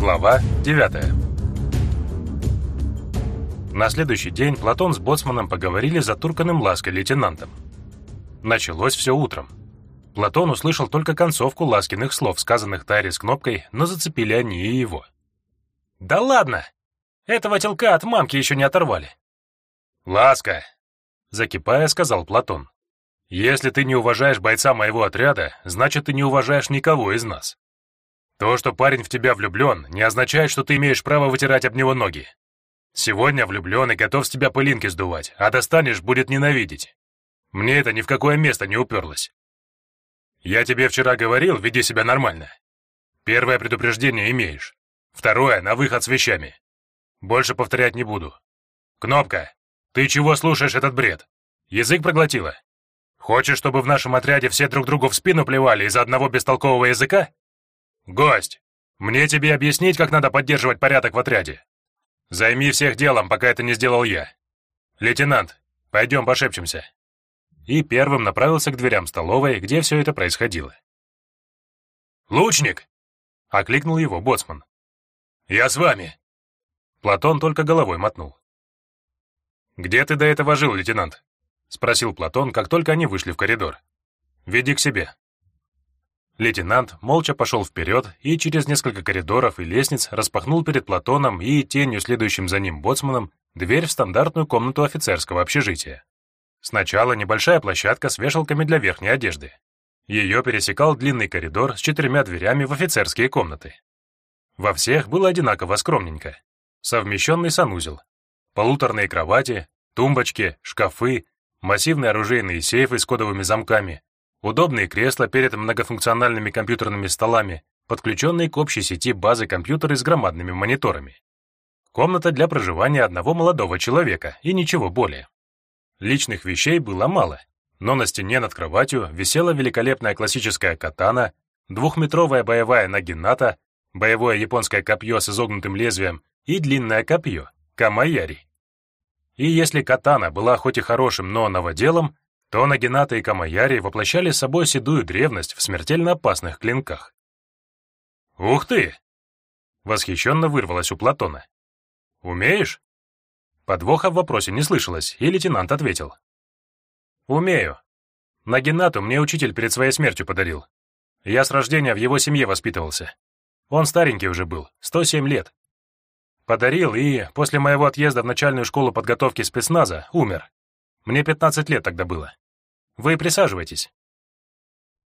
Глава 9 На следующий день Платон с Боцманом поговорили за турканым лаской лейтенантом. Началось все утром. Платон услышал только концовку ласкиных слов, сказанных Таре с кнопкой, но зацепили они и его. «Да ладно! Этого телка от мамки еще не оторвали!» «Ласка!» — закипая, сказал Платон. «Если ты не уважаешь бойца моего отряда, значит, ты не уважаешь никого из нас. То, что парень в тебя влюблен, не означает, что ты имеешь право вытирать об него ноги. Сегодня влюблен и готов с тебя пылинки сдувать, а достанешь, будет ненавидеть. Мне это ни в какое место не уперлось. Я тебе вчера говорил, веди себя нормально. Первое предупреждение имеешь. Второе — на выход с вещами. Больше повторять не буду. Кнопка, ты чего слушаешь этот бред? Язык проглотила? Хочешь, чтобы в нашем отряде все друг другу в спину плевали из-за одного бестолкового языка? Гость, мне тебе объяснить, как надо поддерживать порядок в отряде. Займи всех делом, пока это не сделал я. Лейтенант, пойдем пошепчемся и первым направился к дверям столовой, где все это происходило. «Лучник!» — окликнул его боцман. «Я с вами!» Платон только головой мотнул. «Где ты до этого жил, лейтенант?» — спросил Платон, как только они вышли в коридор. «Веди к себе». Лейтенант молча пошел вперед и через несколько коридоров и лестниц распахнул перед Платоном и тенью, следующим за ним боцманом, дверь в стандартную комнату офицерского общежития. Сначала небольшая площадка с вешалками для верхней одежды. Ее пересекал длинный коридор с четырьмя дверями в офицерские комнаты. Во всех было одинаково скромненько. Совмещенный санузел, полуторные кровати, тумбочки, шкафы, массивные оружейные сейфы с кодовыми замками, удобные кресла перед многофункциональными компьютерными столами, подключенные к общей сети базы компьютеры с громадными мониторами. Комната для проживания одного молодого человека и ничего более. Личных вещей было мало, но на стене над кроватью висела великолепная классическая катана, двухметровая боевая нагината, боевое японское копье с изогнутым лезвием и длинное копье, камаяри. И если катана была хоть и хорошим, но новоделом, то нагината и камаяри воплощали собой седую древность в смертельно опасных клинках. «Ух ты!» — восхищенно вырвалось у Платона. «Умеешь?» Подвоха в вопросе не слышалось, и лейтенант ответил. «Умею. Нагинату мне учитель перед своей смертью подарил. Я с рождения в его семье воспитывался. Он старенький уже был, 107 лет. Подарил и после моего отъезда в начальную школу подготовки спецназа умер. Мне 15 лет тогда было. Вы присаживайтесь».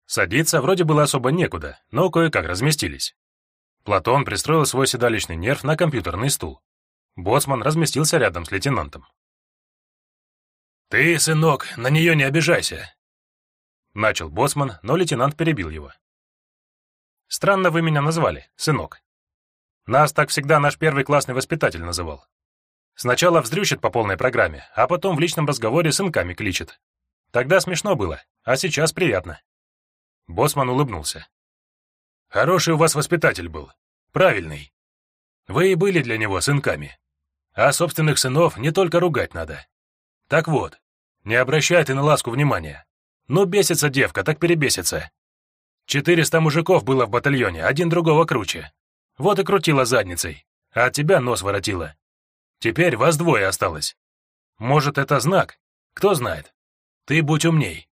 Садиться вроде было особо некуда, но кое-как разместились. Платон пристроил свой седалищный нерв на компьютерный стул. Боцман разместился рядом с лейтенантом. «Ты, сынок, на нее не обижайся!» Начал Боцман, но лейтенант перебил его. «Странно вы меня назвали, сынок. Нас так всегда наш первый классный воспитатель называл. Сначала вздрючит по полной программе, а потом в личном разговоре сынками кличет. Тогда смешно было, а сейчас приятно». Боцман улыбнулся. «Хороший у вас воспитатель был. Правильный. Вы и были для него сынками. А собственных сынов не только ругать надо. Так вот, не обращай ты на ласку внимания. Ну, бесится девка, так перебесится. Четыреста мужиков было в батальоне, один другого круче. Вот и крутила задницей, а от тебя нос воротила. Теперь вас двое осталось. Может, это знак? Кто знает. Ты будь умней.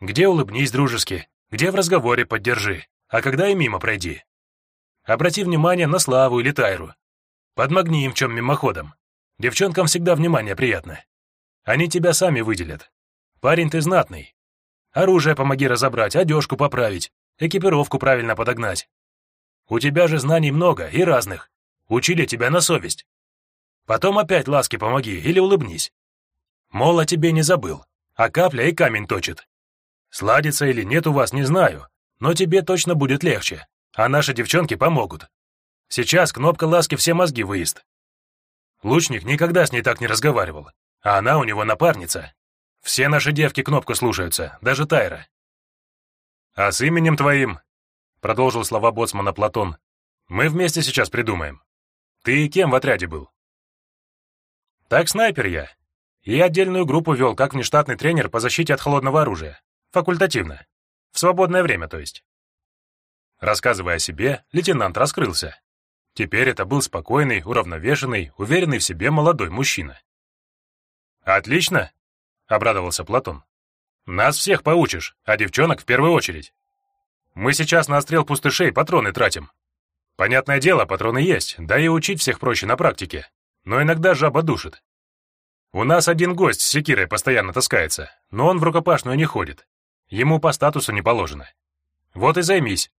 Где улыбнись дружески, где в разговоре поддержи, а когда и мимо пройди. Обрати внимание на Славу или Тайру. Подмогни им в чем мимоходом. Девчонкам всегда внимание приятно. Они тебя сами выделят. Парень ты знатный. Оружие помоги разобрать, одежку поправить, экипировку правильно подогнать. У тебя же знаний много и разных. Учили тебя на совесть. Потом опять ласки помоги или улыбнись. Мол, о тебе не забыл, а капля и камень точит. Сладится или нет у вас, не знаю, но тебе точно будет легче, а наши девчонки помогут. Сейчас кнопка ласки все мозги выезд. Лучник никогда с ней так не разговаривал, а она у него напарница. Все наши девки кнопку слушаются, даже Тайра. А с именем твоим, продолжил слова боцмана Платон, мы вместе сейчас придумаем. Ты кем в отряде был? Так снайпер я. И отдельную группу вел как внештатный тренер по защите от холодного оружия. Факультативно. В свободное время, то есть. Рассказывая о себе, лейтенант раскрылся. Теперь это был спокойный, уравновешенный, уверенный в себе молодой мужчина. «Отлично!» — обрадовался Платон. «Нас всех поучишь, а девчонок в первую очередь. Мы сейчас на отстрел пустышей патроны тратим. Понятное дело, патроны есть, да и учить всех проще на практике. Но иногда жаба душит. У нас один гость с секирой постоянно таскается, но он в рукопашную не ходит. Ему по статусу не положено. Вот и займись.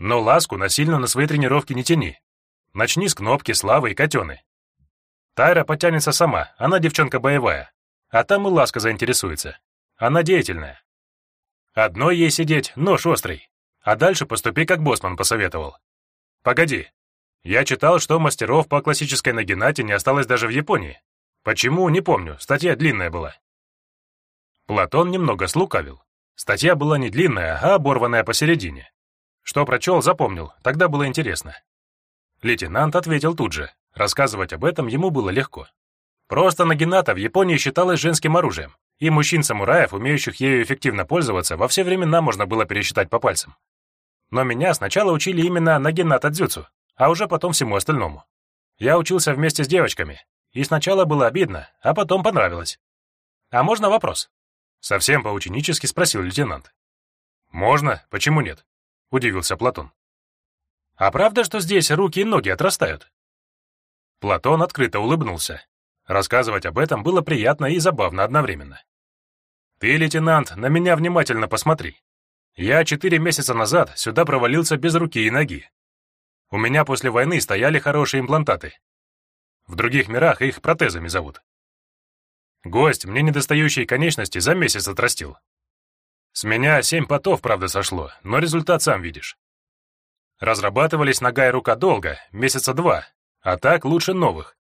Но ласку насильно на свои тренировки не тяни. Начни с кнопки, славы и котены. Тайра потянется сама, она девчонка боевая. А там и ласка заинтересуется. Она деятельная. Одной ей сидеть, нож острый. А дальше поступи, как Босман посоветовал. Погоди. Я читал, что мастеров по классической нагинате не осталось даже в Японии. Почему, не помню, статья длинная была. Платон немного слукавил. Статья была не длинная, а оборванная посередине. Что прочел, запомнил, тогда было интересно. Лейтенант ответил тут же. Рассказывать об этом ему было легко. Просто нагината в Японии считалась женским оружием, и мужчин-самураев, умеющих ею эффективно пользоваться, во все времена можно было пересчитать по пальцам. Но меня сначала учили именно нагината дзюцу, а уже потом всему остальному. Я учился вместе с девочками, и сначала было обидно, а потом понравилось. «А можно вопрос?» Совсем поученически спросил лейтенант. «Можно, почему нет?» — удивился Платон. «А правда, что здесь руки и ноги отрастают?» Платон открыто улыбнулся. Рассказывать об этом было приятно и забавно одновременно. «Ты, лейтенант, на меня внимательно посмотри. Я четыре месяца назад сюда провалился без руки и ноги. У меня после войны стояли хорошие имплантаты, в других мирах их протезами зовут. Гость мне недостающие конечности за месяц отрастил. С меня семь потов, правда, сошло, но результат сам видишь. Разрабатывались нога и рука долго, месяца два, а так лучше новых.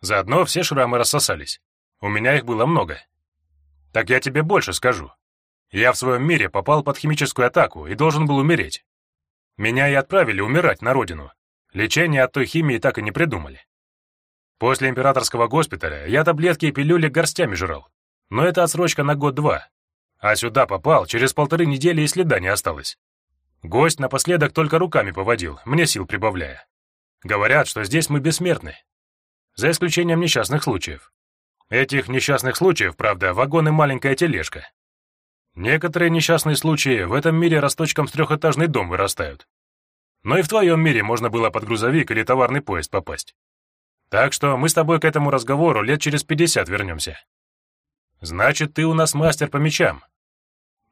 Заодно все шрамы рассосались. У меня их было много. Так я тебе больше скажу. Я в своем мире попал под химическую атаку и должен был умереть. Меня и отправили умирать на родину. Лечение от той химии так и не придумали. После императорского госпиталя я таблетки и пилюли горстями жрал. Но это отсрочка на год-два. А сюда попал, через полторы недели и следа не осталось. Гость напоследок только руками поводил, мне сил прибавляя. Говорят, что здесь мы бессмертны. За исключением несчастных случаев. Этих несчастных случаев, правда, вагон и маленькая тележка. Некоторые несчастные случаи в этом мире росточком с трехэтажный дом вырастают. Но и в твоем мире можно было под грузовик или товарный поезд попасть. Так что мы с тобой к этому разговору лет через пятьдесят вернемся. Значит, ты у нас мастер по мечам.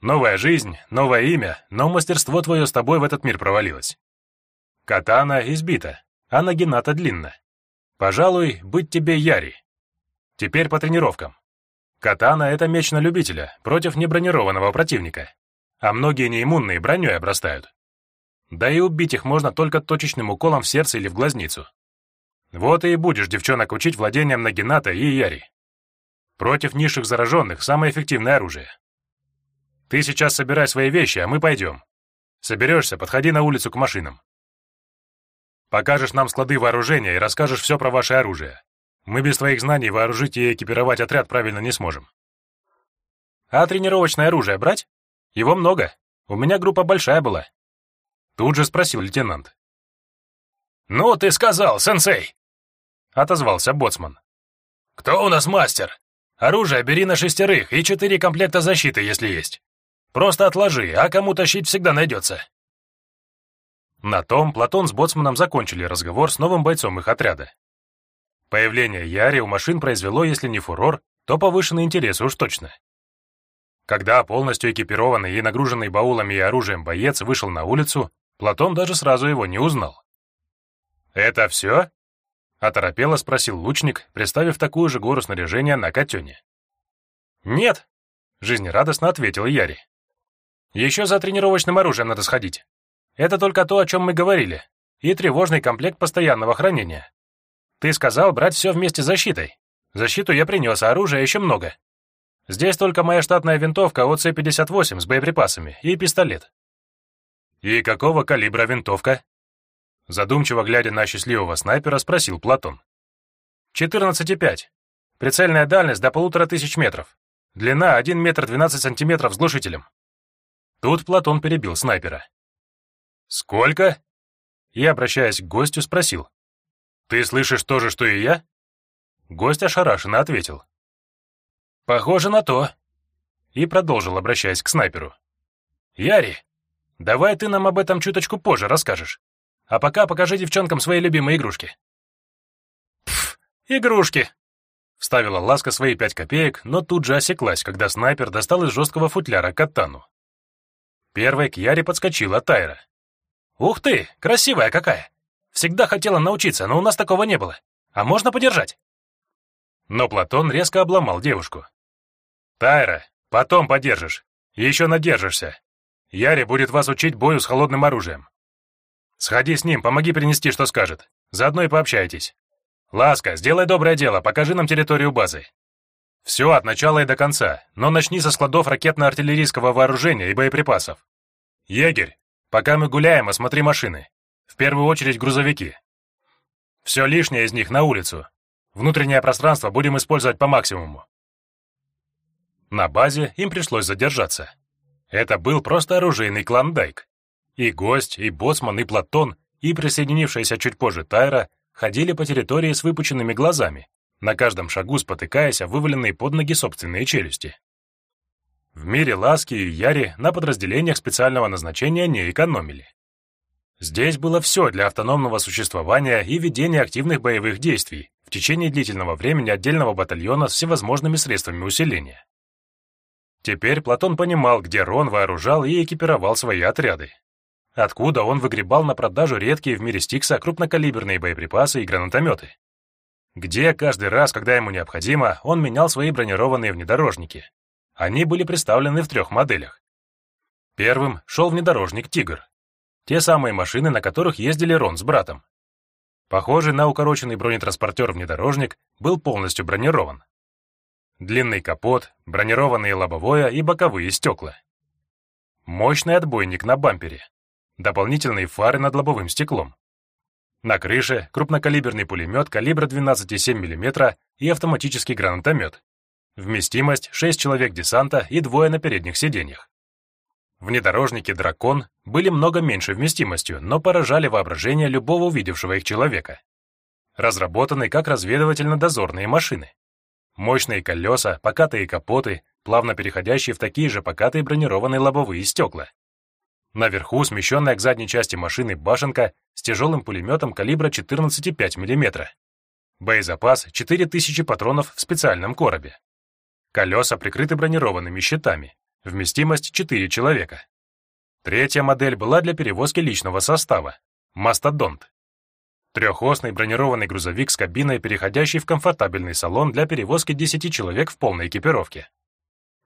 Новая жизнь, новое имя, но мастерство твое с тобой в этот мир провалилось. Катана избита, а нагината длинна. Пожалуй, быть тебе Яри. Теперь по тренировкам. Катана — это меч на любителя, против небронированного противника. А многие неиммунные броней обрастают. Да и убить их можно только точечным уколом в сердце или в глазницу. Вот и будешь девчонок учить владением Нагината и Яри. Против низших зараженных самое эффективное оружие. Ты сейчас собирай свои вещи, а мы пойдем. Соберешься, подходи на улицу к машинам. Покажешь нам склады вооружения и расскажешь все про ваше оружие. Мы без твоих знаний вооружить и экипировать отряд правильно не сможем. А тренировочное оружие брать? Его много. У меня группа большая была. Тут же спросил лейтенант. «Ну, ты сказал, сенсей!» — отозвался боцман. «Кто у нас мастер? Оружие бери на шестерых и четыре комплекта защиты, если есть. Просто отложи, а кому тащить всегда найдется». На том Платон с боцманом закончили разговор с новым бойцом их отряда. Появление Яри у машин произвело, если не фурор, то повышенный интерес уж точно. Когда полностью экипированный и нагруженный баулами и оружием боец вышел на улицу, Платон даже сразу его не узнал. «Это все?» — оторопело спросил лучник, представив такую же гору снаряжения на котене. «Нет», — жизнерадостно ответил Яри. «Еще за тренировочным оружием надо сходить. Это только то, о чем мы говорили, и тревожный комплект постоянного хранения. Ты сказал брать все вместе с защитой. Защиту я принес, а оружия еще много. Здесь только моя штатная винтовка ОЦ-58 с боеприпасами и пистолет». «И какого калибра винтовка?» Задумчиво глядя на счастливого снайпера, спросил Платон. «14,5. Прицельная дальность до полутора тысяч метров. Длина 1 метр 12 сантиметров с глушителем». Тут Платон перебил снайпера. «Сколько?» и, обращаясь к гостю, спросил. «Ты слышишь то же, что и я?» Гость ошарашенно ответил. «Похоже на то». И продолжил, обращаясь к снайперу. «Яри, давай ты нам об этом чуточку позже расскажешь. А пока покажи девчонкам свои любимые игрушки». «Пф, игрушки!» Вставила Ласка свои пять копеек, но тут же осеклась, когда снайпер достал из жесткого футляра катану. Первой к Яре подскочила Тайра. «Ух ты, красивая какая! Всегда хотела научиться, но у нас такого не было. А можно подержать?» Но Платон резко обломал девушку. «Тайра, потом подержишь. Еще надержишься. Яре будет вас учить бою с холодным оружием. Сходи с ним, помоги принести, что скажет. Заодно и пообщайтесь. Ласка, сделай доброе дело, покажи нам территорию базы. Все от начала и до конца, но начни со складов ракетно-артиллерийского вооружения и боеприпасов. Егерь, пока мы гуляем, осмотри машины. В первую очередь грузовики. Все лишнее из них на улицу, Внутреннее пространство будем использовать по максимуму. На базе им пришлось задержаться. Это был просто оружейный клондайк. И гость, и боцман, и Платон, и присоединившаяся чуть позже Тайра ходили по территории с выпученными глазами, на каждом шагу спотыкаясь о вываленные под ноги собственные челюсти. В мире Ласки и Яри на подразделениях специального назначения не экономили. Здесь было все для автономного существования и ведения активных боевых действий, в течение длительного времени отдельного батальона с всевозможными средствами усиления. Теперь Платон понимал, где Рон вооружал и экипировал свои отряды. Откуда он выгребал на продажу редкие в мире Стикса крупнокалиберные боеприпасы и гранатометы. Где каждый раз, когда ему необходимо, он менял свои бронированные внедорожники. Они были представлены в трех моделях. Первым шел внедорожник «Тигр». Те самые машины, на которых ездили Рон с братом. Похожий на укороченный бронетранспортер-внедорожник был полностью бронирован. Длинный капот, бронированные лобовое и боковые стекла. Мощный отбойник на бампере. Дополнительные фары над лобовым стеклом. На крыше крупнокалиберный пулемет калибра 12,7 мм и автоматический гранатомет. Вместимость 6 человек десанта и двое на передних сиденьях. Внедорожники «Дракон» были много меньше вместимостью, но поражали воображение любого увидевшего их человека. Разработаны как разведывательно-дозорные машины. Мощные колеса, покатые капоты, плавно переходящие в такие же покатые бронированные лобовые стекла. Наверху смещенная к задней части машины башенка с тяжелым пулеметом калибра 14,5 мм. Боезапас 4000 патронов в специальном коробе. Колеса прикрыты бронированными щитами, Вместимость 4 человека. Третья модель была для перевозки личного состава. Мастодонт. Трехосный бронированный грузовик с кабиной, переходящий в комфортабельный салон для перевозки 10 человек в полной экипировке.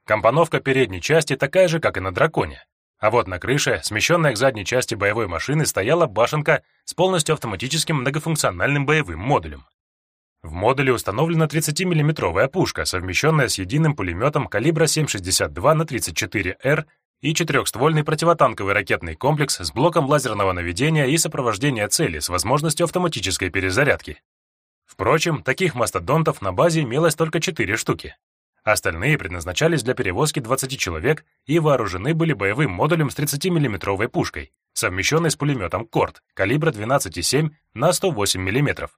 Компоновка передней части такая же, как и на «Драконе». А вот на крыше, смещенная к задней части боевой машины, стояла башенка с полностью автоматическим многофункциональным боевым модулем. В модуле установлена 30-миллиметровая пушка, совмещенная с единым пулеметом калибра 7,62 на 34Р и четырехствольный противотанковый ракетный комплекс с блоком лазерного наведения и сопровождения цели с возможностью автоматической перезарядки. Впрочем, таких мастодонтов на базе имелось только 4 штуки. Остальные предназначались для перевозки 20 человек и вооружены были боевым модулем с 30-миллиметровой пушкой, совмещенной с пулеметом «Корт» калибра 12,7 на 108 мм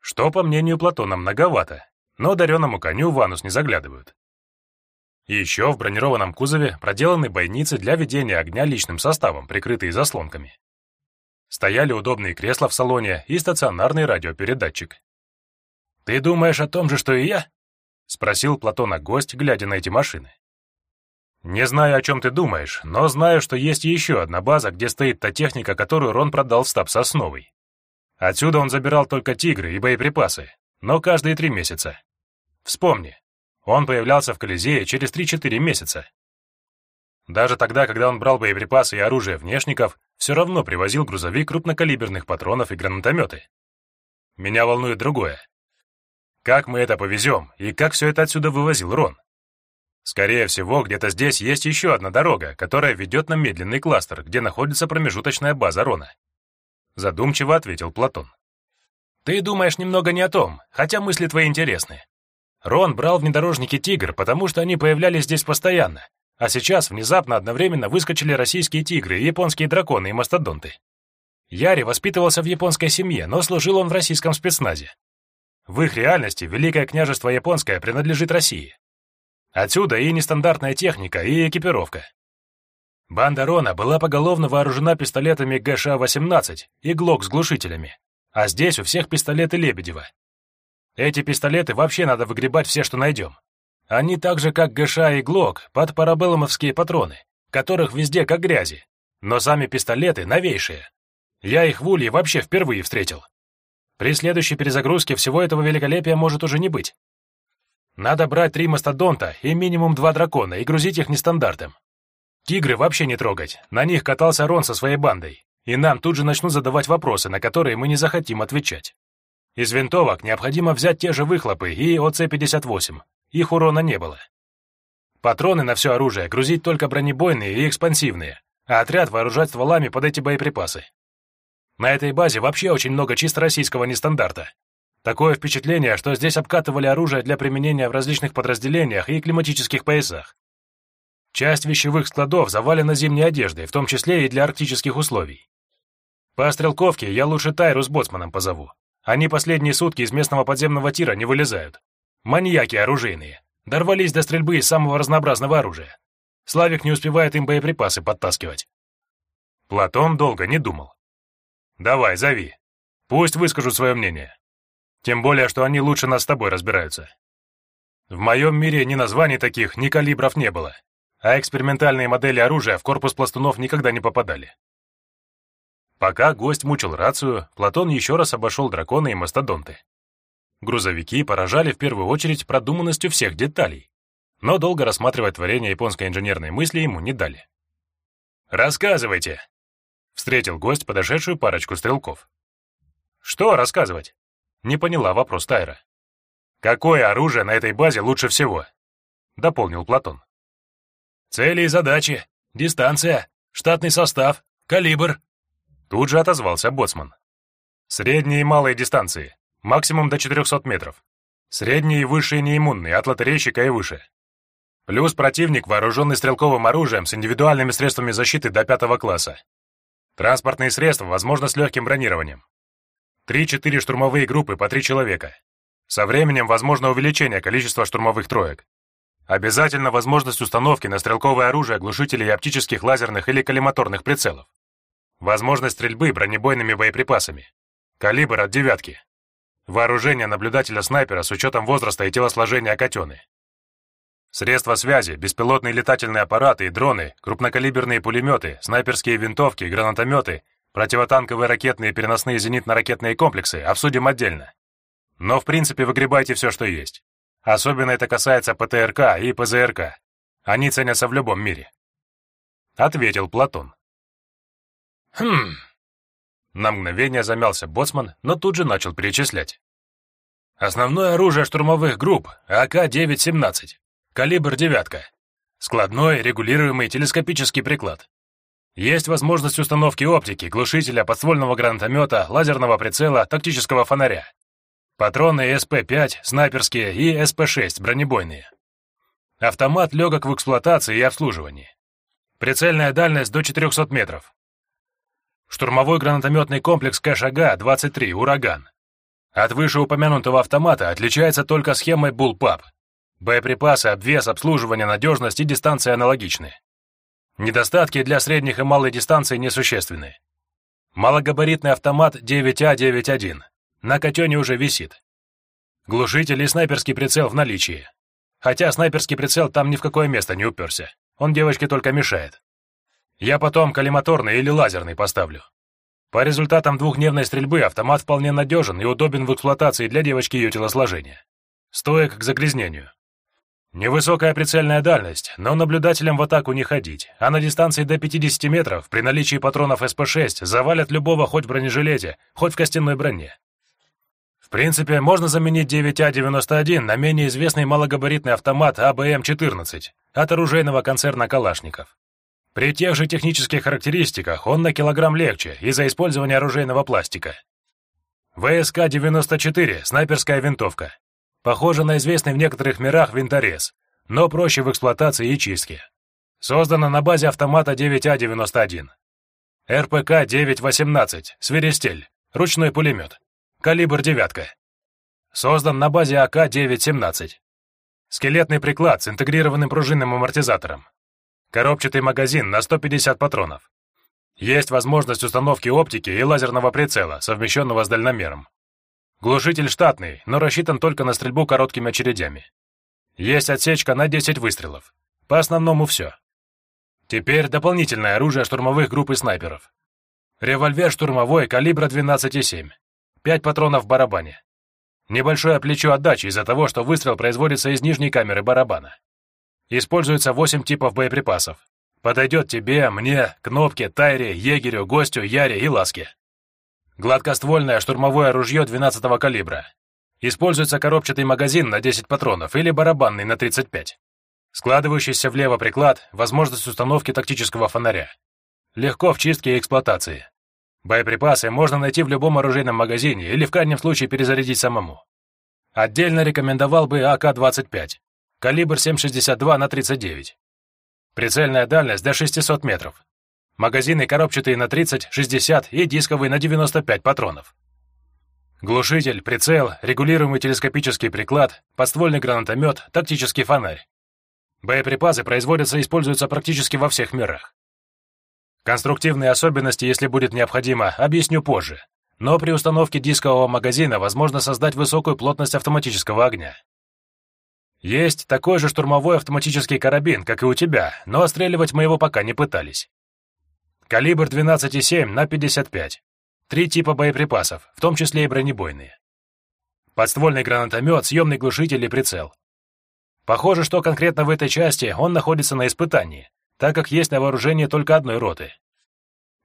что, по мнению Платона, многовато, но дареному коню в анус не заглядывают. Еще в бронированном кузове проделаны бойницы для ведения огня личным составом, прикрытые заслонками. Стояли удобные кресла в салоне и стационарный радиопередатчик. «Ты думаешь о том же, что и я?» — спросил Платона гость, глядя на эти машины. «Не знаю, о чем ты думаешь, но знаю, что есть еще одна база, где стоит та техника, которую Рон продал в стаб Сосновый. Отсюда он забирал только тигры и боеприпасы, но каждые три месяца. Вспомни, он появлялся в Колизее через 3-4 месяца. Даже тогда, когда он брал боеприпасы и оружие внешников, все равно привозил грузовик крупнокалиберных патронов и гранатометы. Меня волнует другое. Как мы это повезем, и как все это отсюда вывозил Рон? Скорее всего, где-то здесь есть еще одна дорога, которая ведет на медленный кластер, где находится промежуточная база Рона задумчиво ответил Платон. Ты думаешь немного не о том, хотя мысли твои интересны. Рон брал внедорожники «Тигр», потому что они появлялись здесь постоянно, а сейчас внезапно одновременно выскочили российские «Тигры», японские «Драконы» и «Мастодонты». Яри воспитывался в японской семье, но служил он в российском спецназе. В их реальности Великое княжество Японское принадлежит России. Отсюда и нестандартная техника, и экипировка. Банда Рона была поголовно вооружена пистолетами ГШ-18 и ГЛОК с глушителями, а здесь у всех пистолеты Лебедева. Эти пистолеты вообще надо выгребать все, что найдем. Они так же, как ГШ и ГЛОК, под парабеллумовские патроны, которых везде как грязи, но сами пистолеты новейшие. Я их в Улье вообще впервые встретил. При следующей перезагрузке всего этого великолепия может уже не быть. Надо брать три мастодонта и минимум два дракона и грузить их нестандартом. Тигры вообще не трогать, на них катался Рон со своей бандой, и нам тут же начнут задавать вопросы, на которые мы не захотим отвечать. Из винтовок необходимо взять те же выхлопы и ОЦ-58, их урона не было. Патроны на все оружие грузить только бронебойные и экспансивные, а отряд вооружать стволами под эти боеприпасы. На этой базе вообще очень много чисто российского нестандарта. Такое впечатление, что здесь обкатывали оружие для применения в различных подразделениях и климатических поясах. Часть вещевых складов завалена зимней одеждой, в том числе и для арктических условий. По стрелковке я лучше Тайру с боцманом позову. Они последние сутки из местного подземного тира не вылезают. Маньяки оружейные. Дорвались до стрельбы из самого разнообразного оружия. Славик не успевает им боеприпасы подтаскивать. Платон долго не думал. «Давай, зови. Пусть выскажут свое мнение. Тем более, что они лучше нас с тобой разбираются. В моем мире ни названий таких, ни калибров не было, а экспериментальные модели оружия в корпус пластунов никогда не попадали. Пока гость мучил рацию, Платон еще раз обошел драконы и мастодонты. Грузовики поражали в первую очередь продуманностью всех деталей, но долго рассматривать творение японской инженерной мысли ему не дали. «Рассказывайте!» — встретил гость подошедшую парочку стрелков. «Что рассказывать?» — не поняла вопрос Тайра. «Какое оружие на этой базе лучше всего?» — дополнил Платон. «Цели и задачи, дистанция, штатный состав, калибр», — тут же отозвался Боцман. «Средние и малые дистанции, максимум до 400 метров. Средние и высшие неиммунные, от лотерейщика и выше. Плюс противник, вооруженный стрелковым оружием с индивидуальными средствами защиты до пятого класса. Транспортные средства, возможно, с легким бронированием. Три-четыре штурмовые группы по три человека. Со временем возможно увеличение количества штурмовых троек. Обязательно возможность установки на стрелковое оружие глушителей оптических, лазерных или коллиматорных прицелов. Возможность стрельбы бронебойными боеприпасами. Калибр от девятки. Вооружение наблюдателя-снайпера с учетом возраста и телосложения котены. Средства связи, беспилотные летательные аппараты и дроны, крупнокалиберные пулеметы, снайперские винтовки, гранатометы, противотанковые ракетные переносные зенитно-ракетные комплексы обсудим отдельно. Но в принципе выгребайте все, что есть. Особенно это касается ПТРК и ПЗРК. Они ценятся в любом мире. Ответил Платон. Хм. На мгновение замялся боцман, но тут же начал перечислять. Основное оружие штурмовых групп АК-917. Калибр девятка. Складной, регулируемый телескопический приклад. Есть возможность установки оптики, глушителя, подствольного гранатомета, лазерного прицела, тактического фонаря. Патроны СП-5, снайперские и СП-6, бронебойные. Автомат легок в эксплуатации и обслуживании. Прицельная дальность до 400 метров. Штурмовой гранатометный комплекс КШГ-23 «Ураган». От вышеупомянутого автомата отличается только схемой Bullpup — Боеприпасы, обвес, обслуживание, надежность и дистанция аналогичны. Недостатки для средних и малой дистанции несущественны. Малогабаритный автомат 9А91 на котене уже висит. Глушитель и снайперский прицел в наличии. Хотя снайперский прицел там ни в какое место не уперся. Он девочке только мешает. Я потом коллиматорный или лазерный поставлю. По результатам двухдневной стрельбы автомат вполне надежен и удобен в эксплуатации для девочки ее телосложения. Стоек к загрязнению. Невысокая прицельная дальность, но наблюдателям в атаку не ходить, а на дистанции до 50 метров при наличии патронов СП-6 завалят любого хоть в бронежилете, хоть в костяной броне. В принципе, можно заменить 9А91 на менее известный малогабаритный автомат АБМ-14 от оружейного концерна «Калашников». При тех же технических характеристиках он на килограмм легче из-за использования оружейного пластика. ВСК-94 — снайперская винтовка. Похоже на известный в некоторых мирах винторез, но проще в эксплуатации и чистке. Создана на базе автомата 9А91. РПК-918, свиристель, ручной пулемет, калибр девятка. Создан на базе АК-917. Скелетный приклад с интегрированным пружинным амортизатором. Коробчатый магазин на 150 патронов. Есть возможность установки оптики и лазерного прицела, совмещенного с дальномером. Глушитель штатный, но рассчитан только на стрельбу короткими очередями. Есть отсечка на 10 выстрелов. По основному все. Теперь дополнительное оружие штурмовых групп и снайперов. Револьвер штурмовой калибра 12,7. Пять патронов в барабане. Небольшое плечо отдачи из-за того, что выстрел производится из нижней камеры барабана. Используется 8 типов боеприпасов. Подойдет тебе, мне, Кнопке, Тайре, Егерю, Гостю, Яре и Ласке. Гладкоствольное штурмовое ружье 12 калибра. Используется коробчатый магазин на 10 патронов или барабанный на 35. Складывающийся влево приклад, возможность установки тактического фонаря. Легко в чистке и эксплуатации. Боеприпасы можно найти в любом оружейном магазине или в крайнем случае перезарядить самому. Отдельно рекомендовал бы АК-25, калибр 7,62 на 39. Прицельная дальность до 600 метров. Магазины коробчатые на 30, 60 и дисковые на 95 патронов. Глушитель, прицел, регулируемый телескопический приклад, подствольный гранатомет, тактический фонарь. Боеприпасы производятся и используются практически во всех мирах. Конструктивные особенности, если будет необходимо, объясню позже. Но при установке дискового магазина возможно создать высокую плотность автоматического огня. Есть такой же штурмовой автоматический карабин, как и у тебя, но отстреливать мы его пока не пытались. Калибр 12,7 на 55. Три типа боеприпасов, в том числе и бронебойные. Подствольный гранатомет, съемный глушитель и прицел. Похоже, что конкретно в этой части он находится на испытании, так как есть на вооружении только одной роты.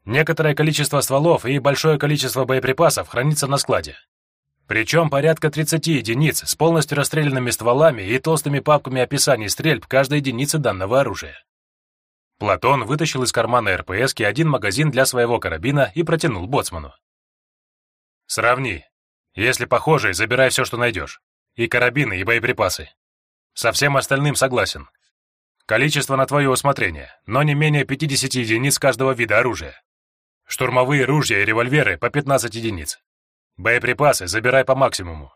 Некоторое количество стволов и большое количество боеприпасов хранится на складе. Причем порядка 30 единиц с полностью расстрелянными стволами и толстыми папками описаний стрельб каждой единицы данного оружия. Платон вытащил из кармана РПСки один магазин для своего карабина и протянул боцману. «Сравни. Если похожие, забирай все, что найдешь. И карабины, и боеприпасы. Со всем остальным согласен. Количество на твое усмотрение, но не менее 50 единиц каждого вида оружия. Штурмовые ружья и револьверы по 15 единиц. Боеприпасы забирай по максимуму.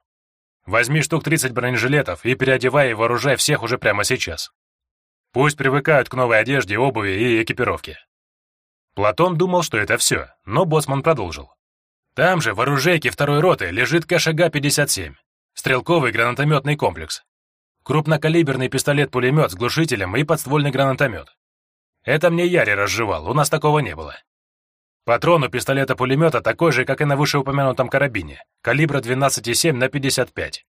Возьми штук 30 бронежилетов и переодевай и вооружай всех уже прямо сейчас. Пусть привыкают к новой одежде, обуви и экипировке. Платон думал, что это все, но боцман продолжил. Там же в оружейке второй роты лежит КШГ-57, стрелковый гранатометный комплекс, крупнокалиберный пистолет-пулемет с глушителем и подствольный гранатомет. Это мне Яри разжевал, у нас такого не было. Патрон у пистолета-пулемета такой же, как и на вышеупомянутом карабине, калибра 12,7 на 55.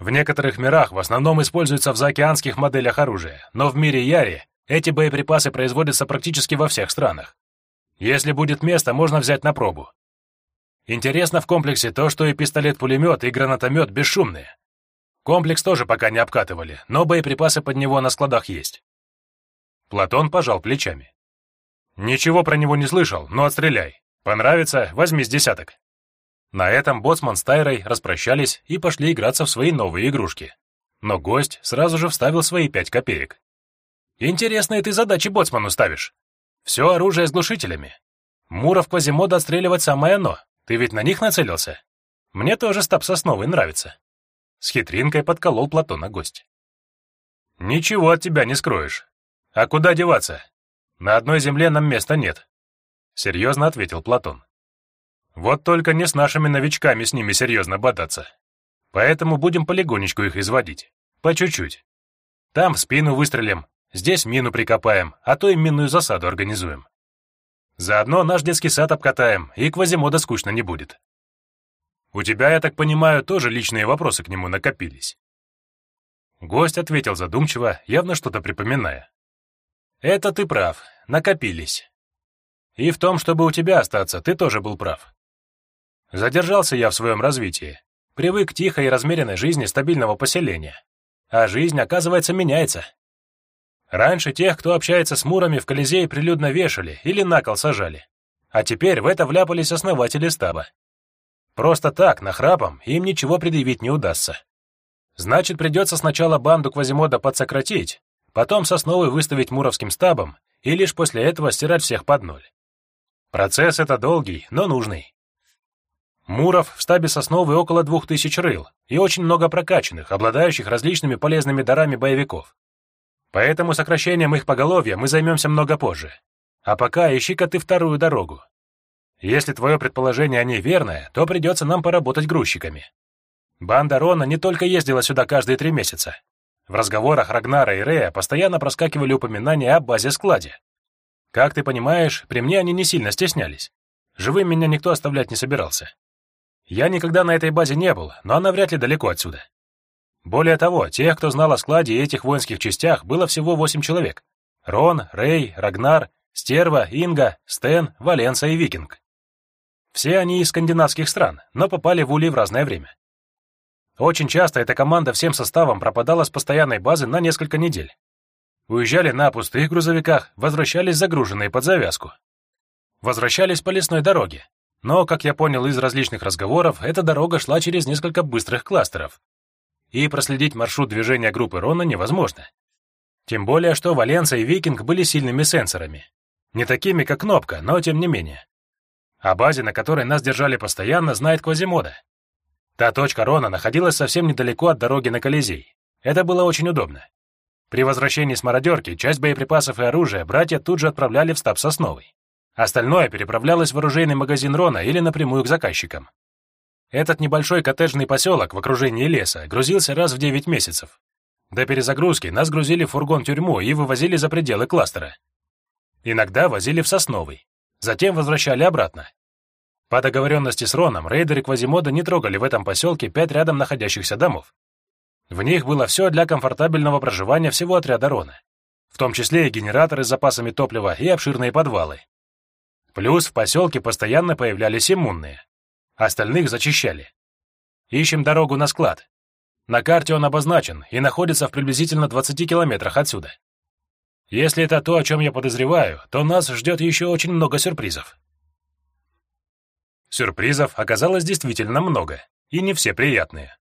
В некоторых мирах в основном используются в заокеанских моделях оружия, но в мире Яри эти боеприпасы производятся практически во всех странах. Если будет место, можно взять на пробу. Интересно в комплексе то, что и пистолет-пулемет, и гранатомет бесшумные. Комплекс тоже пока не обкатывали, но боеприпасы под него на складах есть. Платон пожал плечами. Ничего про него не слышал, но отстреляй. Понравится, возьми с десяток. На этом боцман с Тайрой распрощались и пошли играться в свои новые игрушки. Но гость сразу же вставил свои пять копеек. «Интересные ты задачи боцману ставишь. Все оружие с глушителями. Муров Квазимода отстреливать самое оно. Ты ведь на них нацелился? Мне тоже стаб сосновый нравится». С хитринкой подколол Платона гость. «Ничего от тебя не скроешь. А куда деваться? На одной земле нам места нет», — серьезно ответил Платон. «Вот только не с нашими новичками с ними серьезно бодаться. Поэтому будем полигонечку их изводить. По чуть-чуть. Там в спину выстрелим, здесь мину прикопаем, а то и минную засаду организуем. Заодно наш детский сад обкатаем, и квазимода скучно не будет. У тебя, я так понимаю, тоже личные вопросы к нему накопились». Гость ответил задумчиво, явно что-то припоминая. «Это ты прав, накопились. И в том, чтобы у тебя остаться, ты тоже был прав. Задержался я в своем развитии, привык к тихой и размеренной жизни стабильного поселения. А жизнь, оказывается, меняется. Раньше тех, кто общается с мурами, в Колизее прилюдно вешали или на кол сажали. А теперь в это вляпались основатели стаба. Просто так, нахрапом, им ничего предъявить не удастся. Значит, придется сначала банду Квазимода подсократить, потом сосновый выставить муровским стабом и лишь после этого стирать всех под ноль. Процесс это долгий, но нужный. Муров в стабе Сосновой около двух тысяч рыл и очень много прокачанных, обладающих различными полезными дарами боевиков. Поэтому сокращением их поголовья мы займемся много позже. А пока ищи-ка ты вторую дорогу. Если твое предположение о ней верное, то придется нам поработать грузчиками. Банда Рона не только ездила сюда каждые три месяца. В разговорах Рагнара и Рея постоянно проскакивали упоминания о базе-складе. Как ты понимаешь, при мне они не сильно стеснялись. Живым меня никто оставлять не собирался. Я никогда на этой базе не был, но она вряд ли далеко отсюда. Более того, тех, кто знал о складе и этих воинских частях, было всего восемь человек. Рон, Рей, Рагнар, Стерва, Инга, Стен, Валенса и Викинг. Все они из скандинавских стран, но попали в Ули в разное время. Очень часто эта команда всем составом пропадала с постоянной базы на несколько недель. Уезжали на пустых грузовиках, возвращались загруженные под завязку. Возвращались по лесной дороге. Но, как я понял из различных разговоров, эта дорога шла через несколько быстрых кластеров. И проследить маршрут движения группы Рона невозможно. Тем более, что Валенса и Викинг были сильными сенсорами. Не такими, как Кнопка, но тем не менее. О базе, на которой нас держали постоянно, знает Квазимода. Та точка Рона находилась совсем недалеко от дороги на Колизей. Это было очень удобно. При возвращении с мародерки часть боеприпасов и оружия братья тут же отправляли в стаб Сосновый. Остальное переправлялось в оружейный магазин Рона или напрямую к заказчикам. Этот небольшой коттеджный поселок в окружении леса грузился раз в 9 месяцев. До перезагрузки нас грузили в фургон-тюрьму и вывозили за пределы кластера. Иногда возили в Сосновый, затем возвращали обратно. По договоренности с Роном, рейдеры Квазимода не трогали в этом поселке пять рядом находящихся домов. В них было все для комфортабельного проживания всего отряда Рона, в том числе и генераторы с запасами топлива и обширные подвалы. Плюс в поселке постоянно появлялись иммунные. Остальных зачищали. Ищем дорогу на склад. На карте он обозначен и находится в приблизительно 20 километрах отсюда. Если это то, о чем я подозреваю, то нас ждет еще очень много сюрпризов. Сюрпризов оказалось действительно много, и не все приятные.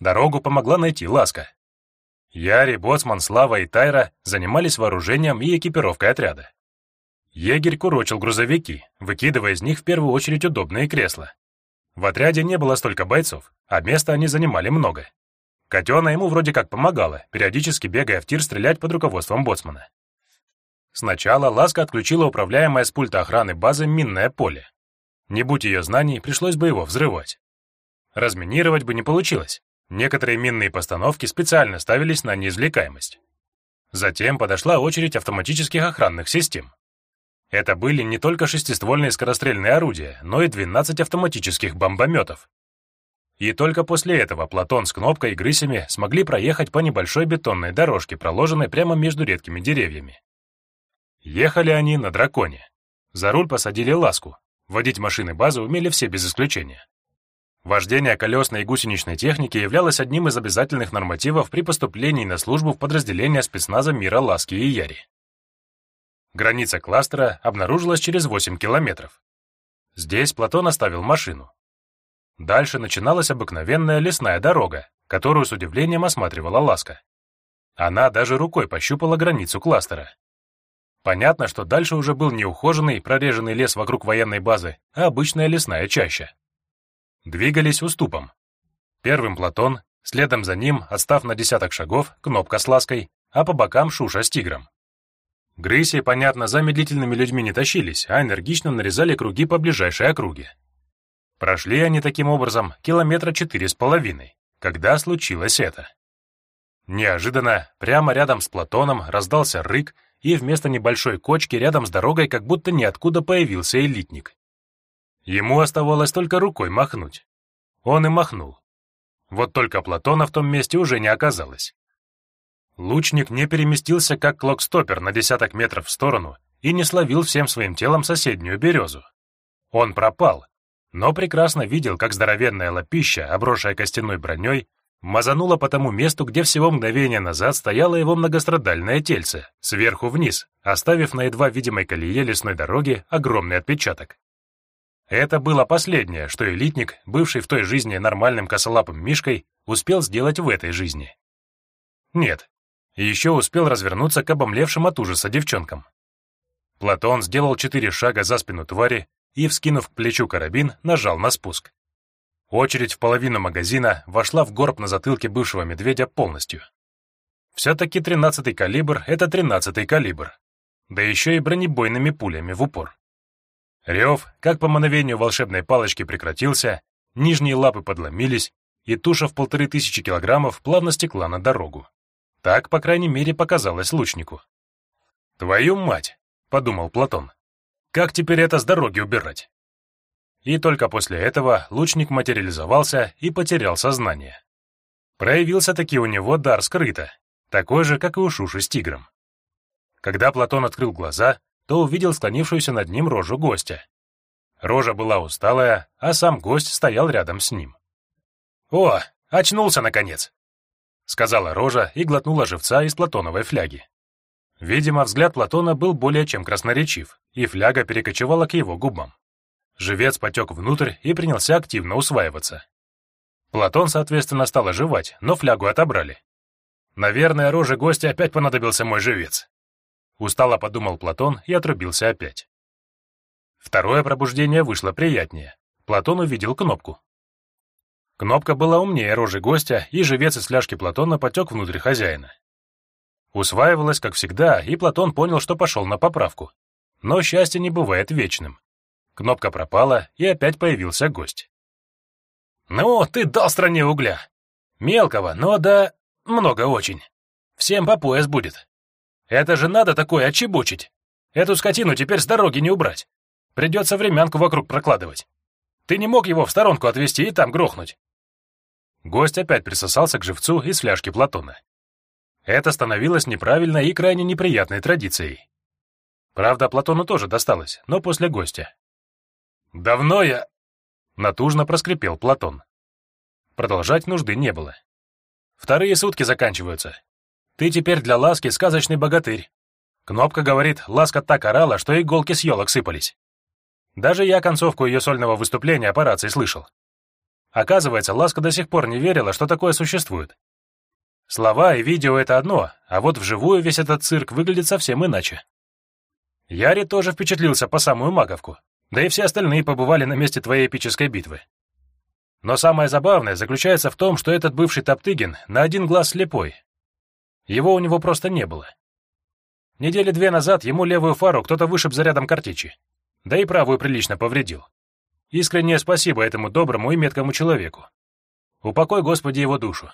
Дорогу помогла найти Ласка. Яри, Боцман, Слава и Тайра занимались вооружением и экипировкой отряда. Егерь курочил грузовики, выкидывая из них в первую очередь удобные кресла. В отряде не было столько бойцов, а места они занимали много. Котена ему вроде как помогала, периодически бегая в тир стрелять под руководством боцмана. Сначала Ласка отключила управляемое с пульта охраны базы минное поле. Не будь ее знаний, пришлось бы его взрывать. Разминировать бы не получилось. Некоторые минные постановки специально ставились на неизвлекаемость. Затем подошла очередь автоматических охранных систем. Это были не только шестиствольные скорострельные орудия, но и 12 автоматических бомбометов, и только после этого Платон с Кнопкой и Грысями смогли проехать по небольшой бетонной дорожке, проложенной прямо между редкими деревьями. Ехали они на драконе. За руль посадили ласку. Водить машины базы умели все без исключения. Вождение колесной и гусеничной техники являлось одним из обязательных нормативов при поступлении на службу в подразделение спецназа мира Ласки и Яри. Граница кластера обнаружилась через 8 километров. Здесь Платон оставил машину, Дальше начиналась обыкновенная лесная дорога, которую с удивлением осматривала Ласка. Она даже рукой пощупала границу кластера. Понятно, что дальше уже был не ухоженный, прореженный лес вокруг военной базы, а обычная лесная чаща. Двигались уступом. Первым Платон, следом за ним, отстав на десяток шагов, кнопка с лаской, а по бокам Шуша с тигром. Грыси, понятно, за медлительными людьми не тащились, а энергично нарезали круги по ближайшей округе. Прошли они таким образом километра четыре с половиной, когда случилось это. Неожиданно, прямо рядом с Платоном раздался рык, и вместо небольшой кочки рядом с дорогой как будто ниоткуда появился элитник. Ему оставалось только рукой махнуть. Он и махнул. Вот только Платона в том месте уже не оказалось. Лучник не переместился, как клокстопер, на десяток метров в сторону и не словил всем своим телом соседнюю березу. Он пропал, но прекрасно видел, как здоровенная лапища, обросшая костяной броней, мазанула по тому месту, где всего мгновение назад стояло его многострадальное тельце, сверху вниз, оставив на едва видимой колее лесной дороги огромный отпечаток. Это было последнее, что элитник, бывший в той жизни нормальным косолапым мишкой, успел сделать в этой жизни. Нет, еще успел развернуться к обомлевшим от ужаса девчонкам. Платон сделал четыре шага за спину твари и, вскинув к плечу карабин, нажал на спуск. Очередь в половину магазина вошла в горб на затылке бывшего медведя полностью. Все-таки тринадцатый калибр — это тринадцатый калибр. Да еще и бронебойными пулями в упор. Рев, как по мановению волшебной палочки, прекратился, нижние лапы подломились, и туша в полторы тысячи килограммов плавно стекла на дорогу. Так, по крайней мере, показалось лучнику. «Твою мать!» — подумал Платон. «Как теперь это с дороги убирать?» И только после этого лучник материализовался и потерял сознание. Проявился таки у него дар скрыто, такой же, как и у Шуши с тигром. Когда Платон открыл глаза, то увидел склонившуюся над ним рожу гостя. Рожа была усталая, а сам гость стоял рядом с ним. «О, очнулся, наконец!» — сказала рожа и глотнула живца из платоновой фляги. Видимо, взгляд Платона был более чем красноречив, и фляга перекочевала к его губам. Живец потек внутрь и принялся активно усваиваться. Платон, соответственно, стал оживать, но флягу отобрали. Наверное, роже гостя опять понадобился мой живец. Устало подумал Платон и отрубился опять. Второе пробуждение вышло приятнее. Платон увидел кнопку. Кнопка была умнее рожи гостя, и живец из фляжки Платона потек внутрь хозяина. Усваивалось, как всегда, и Платон понял, что пошел на поправку. Но счастье не бывает вечным. Кнопка пропала, и опять появился гость. «Ну, ты дал стране угля. Мелкого, но да много очень. Всем по пояс будет. Это же надо такое отчебучить. Эту скотину теперь с дороги не убрать. Придется времянку вокруг прокладывать. Ты не мог его в сторонку отвезти и там грохнуть. Гость опять присосался к живцу из фляжки Платона. Это становилось неправильной и крайне неприятной традицией. Правда, Платону тоже досталось, но после гостя. «Давно я...» — натужно проскрипел Платон. Продолжать нужды не было. «Вторые сутки заканчиваются. Ты теперь для Ласки сказочный богатырь. Кнопка говорит, Ласка так орала, что иголки с елок сыпались. Даже я концовку ее сольного выступления по рации слышал. Оказывается, Ласка до сих пор не верила, что такое существует. Слова и видео — это одно, а вот вживую весь этот цирк выглядит совсем иначе. Яри тоже впечатлился по самую маговку, да и все остальные побывали на месте твоей эпической битвы. Но самое забавное заключается в том, что этот бывший Топтыгин на один глаз слепой, его у него просто не было. Недели две назад ему левую фару кто-то вышиб зарядом картечи, да и правую прилично повредил. Искреннее спасибо этому доброму и меткому человеку. Упокой, Господи, его душу.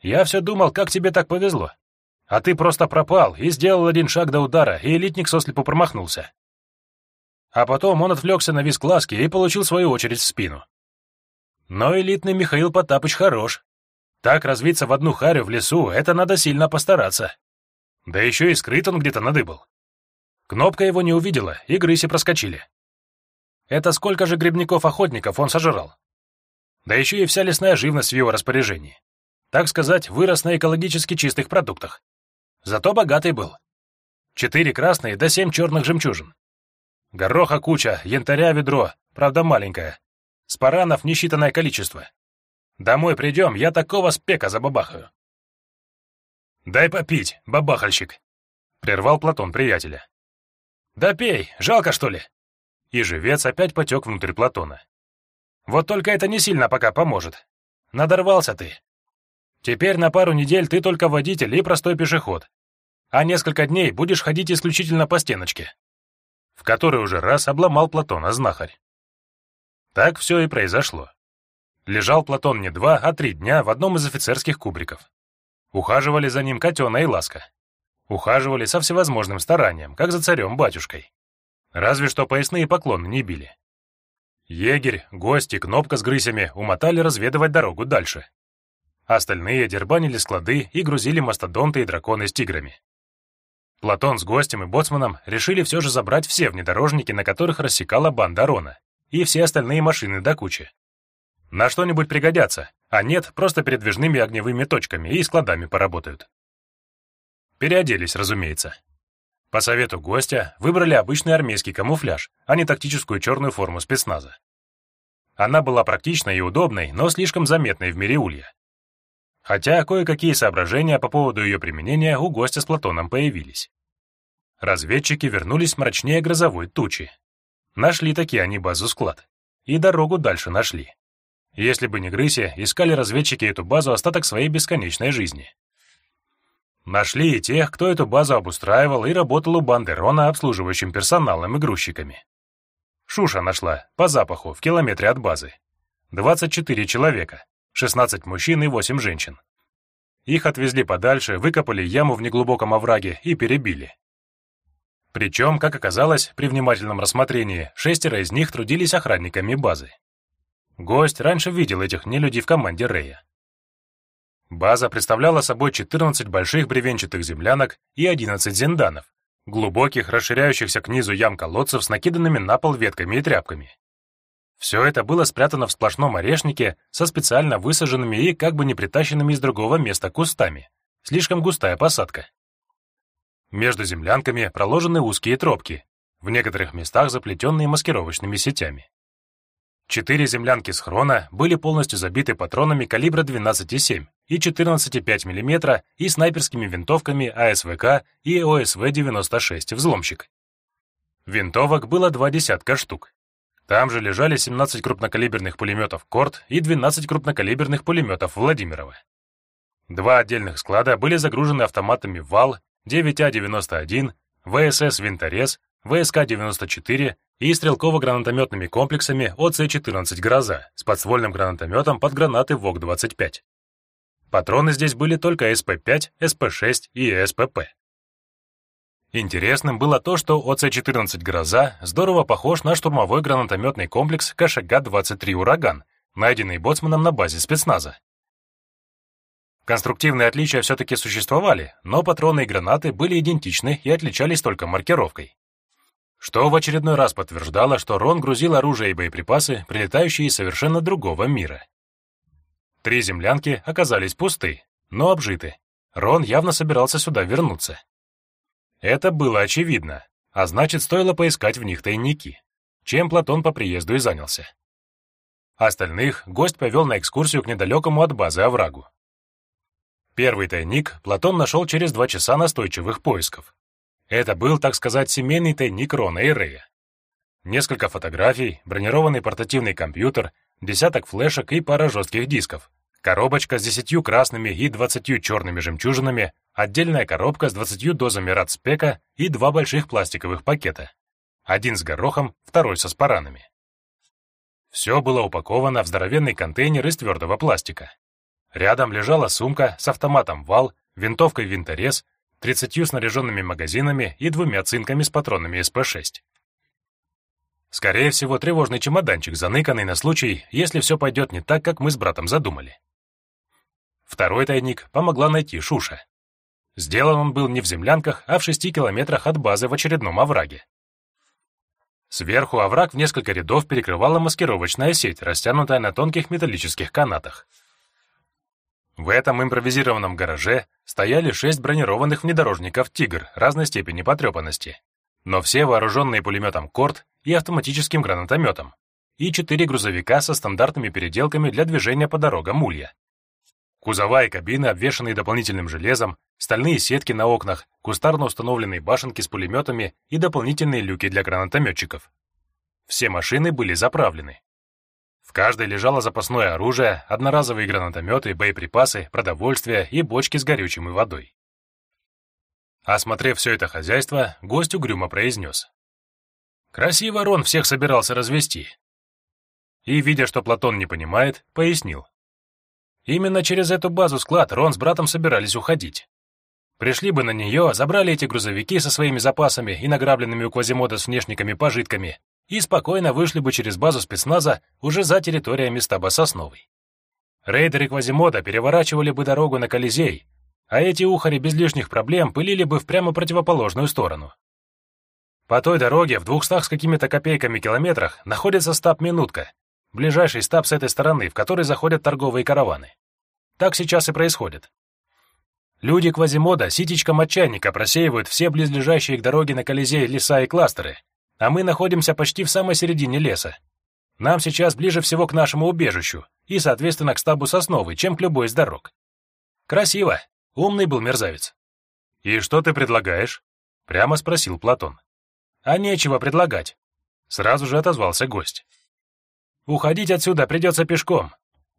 Я все думал, как тебе так повезло. А ты просто пропал и сделал один шаг до удара, и элитник сослепу промахнулся. А потом он отвлекся на виск ласки и получил свою очередь в спину. Но элитный Михаил Потапыч хорош. Так развиться в одну харю в лесу — это надо сильно постараться. Да еще и скрыт он где-то надыбал. Кнопка его не увидела, и грыси проскочили. Это сколько же грибников-охотников он сожрал? Да еще и вся лесная живность в его распоряжении. Так сказать, вырос на экологически чистых продуктах. Зато богатый был. Четыре красные да семь черных жемчужин. Гороха куча, янтаря ведро, правда маленькое. Спаранов несчитанное количество. Домой придем, я такого спека забабахаю. «Дай попить, бабахальщик!» — прервал Платон приятеля. «Да пей, жалко, что ли?» И живец опять потек внутрь Платона. «Вот только это не сильно пока поможет. Надорвался ты. Теперь на пару недель ты только водитель и простой пешеход, а несколько дней будешь ходить исключительно по стеночке». В который уже раз обломал Платона знахарь. Так все и произошло. Лежал Платон не два, а три дня в одном из офицерских кубриков. Ухаживали за ним Котена и Ласка. Ухаживали со всевозможным старанием, как за царем-батюшкой. Разве что поясные поклоны не били. Егерь, гости, кнопка с грысями умотали разведывать дорогу дальше. Остальные дербанили склады и грузили мастодонты и драконы с тиграми. Платон с гостем и боцманом решили все же забрать все внедорожники, на которых рассекала банда Рона, и все остальные машины до кучи. На что-нибудь пригодятся, а нет, просто передвижными огневыми точками и складами поработают. Переоделись, разумеется. По совету гостя выбрали обычный армейский камуфляж, а не тактическую черную форму спецназа. Она была практичной и удобной, но слишком заметной в мире улья. Хотя кое-какие соображения по поводу ее применения у гостя с Платоном появились. Разведчики вернулись мрачнее грозовой тучи. Нашли такие они базу-склад. И дорогу дальше нашли. Если бы не Грыси, искали разведчики эту базу остаток своей бесконечной жизни. Нашли и тех, кто эту базу обустраивал и работал у банды Рона обслуживающим персоналом и грузчиками. Шуша нашла, по запаху, в километре от базы. 24 человека, 16 мужчин и 8 женщин. Их отвезли подальше, выкопали яму в неглубоком овраге и перебили. Причем, как оказалось, при внимательном рассмотрении, шестеро из них трудились охранниками базы. Гость раньше видел этих нелюдей в команде Рея. База представляла собой 14 больших бревенчатых землянок и 11 зенданов, глубоких, расширяющихся к низу ям колодцев с накиданными на пол ветками и тряпками. Все это было спрятано в сплошном орешнике со специально высаженными и как бы не притащенными из другого места кустами. Слишком густая посадка. Между землянками проложены узкие тропки, в некоторых местах заплетенные маскировочными сетями. Четыре землянки схрона были полностью забиты патронами калибра 12,7 и 14,5 мм и снайперскими винтовками АСВК и ОСВ-96 «Взломщик». Винтовок было два десятка штук. Там же лежали 17 крупнокалиберных пулеметов «Корт» и 12 крупнокалиберных пулеметов «Владимирова». Два отдельных склада были загружены автоматами «Вал», 9А-91, ВСС «Винторез», ВСК-94 и стрелково-гранатометными комплексами ОЦ-14 «Гроза» с подствольным гранатометом под гранаты ВОК-25. Патроны здесь были только СП-5, СП-6 и СПП. Интересным было то, что ОЦ-14 «Гроза» здорово похож на штурмовой гранатометный комплекс КШГ-23 «Ураган», найденный боцманом на базе спецназа. Конструктивные отличия все-таки существовали, но патроны и гранаты были идентичны и отличались только маркировкой. Что в очередной раз подтверждало, что Рон грузил оружие и боеприпасы, прилетающие из совершенно другого мира. Три землянки оказались пусты, но обжиты. Рон явно собирался сюда вернуться. Это было очевидно, а значит, стоило поискать в них тайники, чем Платон по приезду и занялся. Остальных гость повел на экскурсию к недалекому от базы оврагу. Первый тайник Платон нашел через два часа настойчивых поисков. Это был, так сказать, семейный тайник Рона и Рея. Несколько фотографий, бронированный портативный компьютер, десяток флешек и пара жестких дисков, коробочка с десятью красными и двадцатью черными жемчужинами, отдельная коробка с двадцатью дозами радспека и два больших пластиковых пакета. Один с горохом, второй со спаранами. Все было упаковано в здоровенный контейнер из твердого пластика. Рядом лежала сумка с автоматом «Вал», винтовкой «Винторез», тридцатью снаряженными магазинами и двумя цинками с патронами СП-6. Скорее всего, тревожный чемоданчик, заныканный на случай, если все пойдет не так, как мы с братом задумали. Второй тайник помогла найти Шуша. Сделан он был не в землянках, а в шести километрах от базы в очередном овраге. Сверху овраг в несколько рядов перекрывала маскировочная сеть, растянутая на тонких металлических канатах. В этом импровизированном гараже стояли шесть бронированных внедорожников «Тигр» разной степени потрепанности но все вооруженные пулеметом «Корт» и автоматическим гранатометом, и четыре грузовика со стандартными переделками для движения по дорогам Улья. Кузова и кабины, обвешанные дополнительным железом, стальные сетки на окнах, кустарно установленные башенки с пулеметами и дополнительные люки для гранатометчиков. Все машины были заправлены. В каждой лежало запасное оружие, одноразовые гранатометы, боеприпасы, продовольствие и бочки с горючим и водой. Осмотрев все это хозяйство, гость угрюмо произнес. «Красиво Рон всех собирался развести». И, видя, что Платон не понимает, пояснил. Именно через эту базу-склад Рон с братом собирались уходить. Пришли бы на нее, забрали эти грузовики со своими запасами и награбленными у Квазимода с внешниками пожитками и спокойно вышли бы через базу спецназа уже за территориями стаба Сосновой. Рейдеры Квазимода переворачивали бы дорогу на Колизей, а эти ухари без лишних проблем пылили бы в прямо противоположную сторону. По той дороге в двухстах с какими-то копейками километрах находится стаб-минутка, ближайший стаб с этой стороны, в который заходят торговые караваны. Так сейчас и происходит. Люди Квазимода ситечком отчаянника просеивают все близлежащие к дороге на Колизей леса и кластеры, а мы находимся почти в самой середине леса. Нам сейчас ближе всего к нашему убежищу и, соответственно, к стабу Сосновой, чем к любой из дорог. Красиво, Умный был мерзавец. «И что ты предлагаешь?» Прямо спросил Платон. А нечего предлагать. Сразу же отозвался гость. Уходить отсюда придется пешком.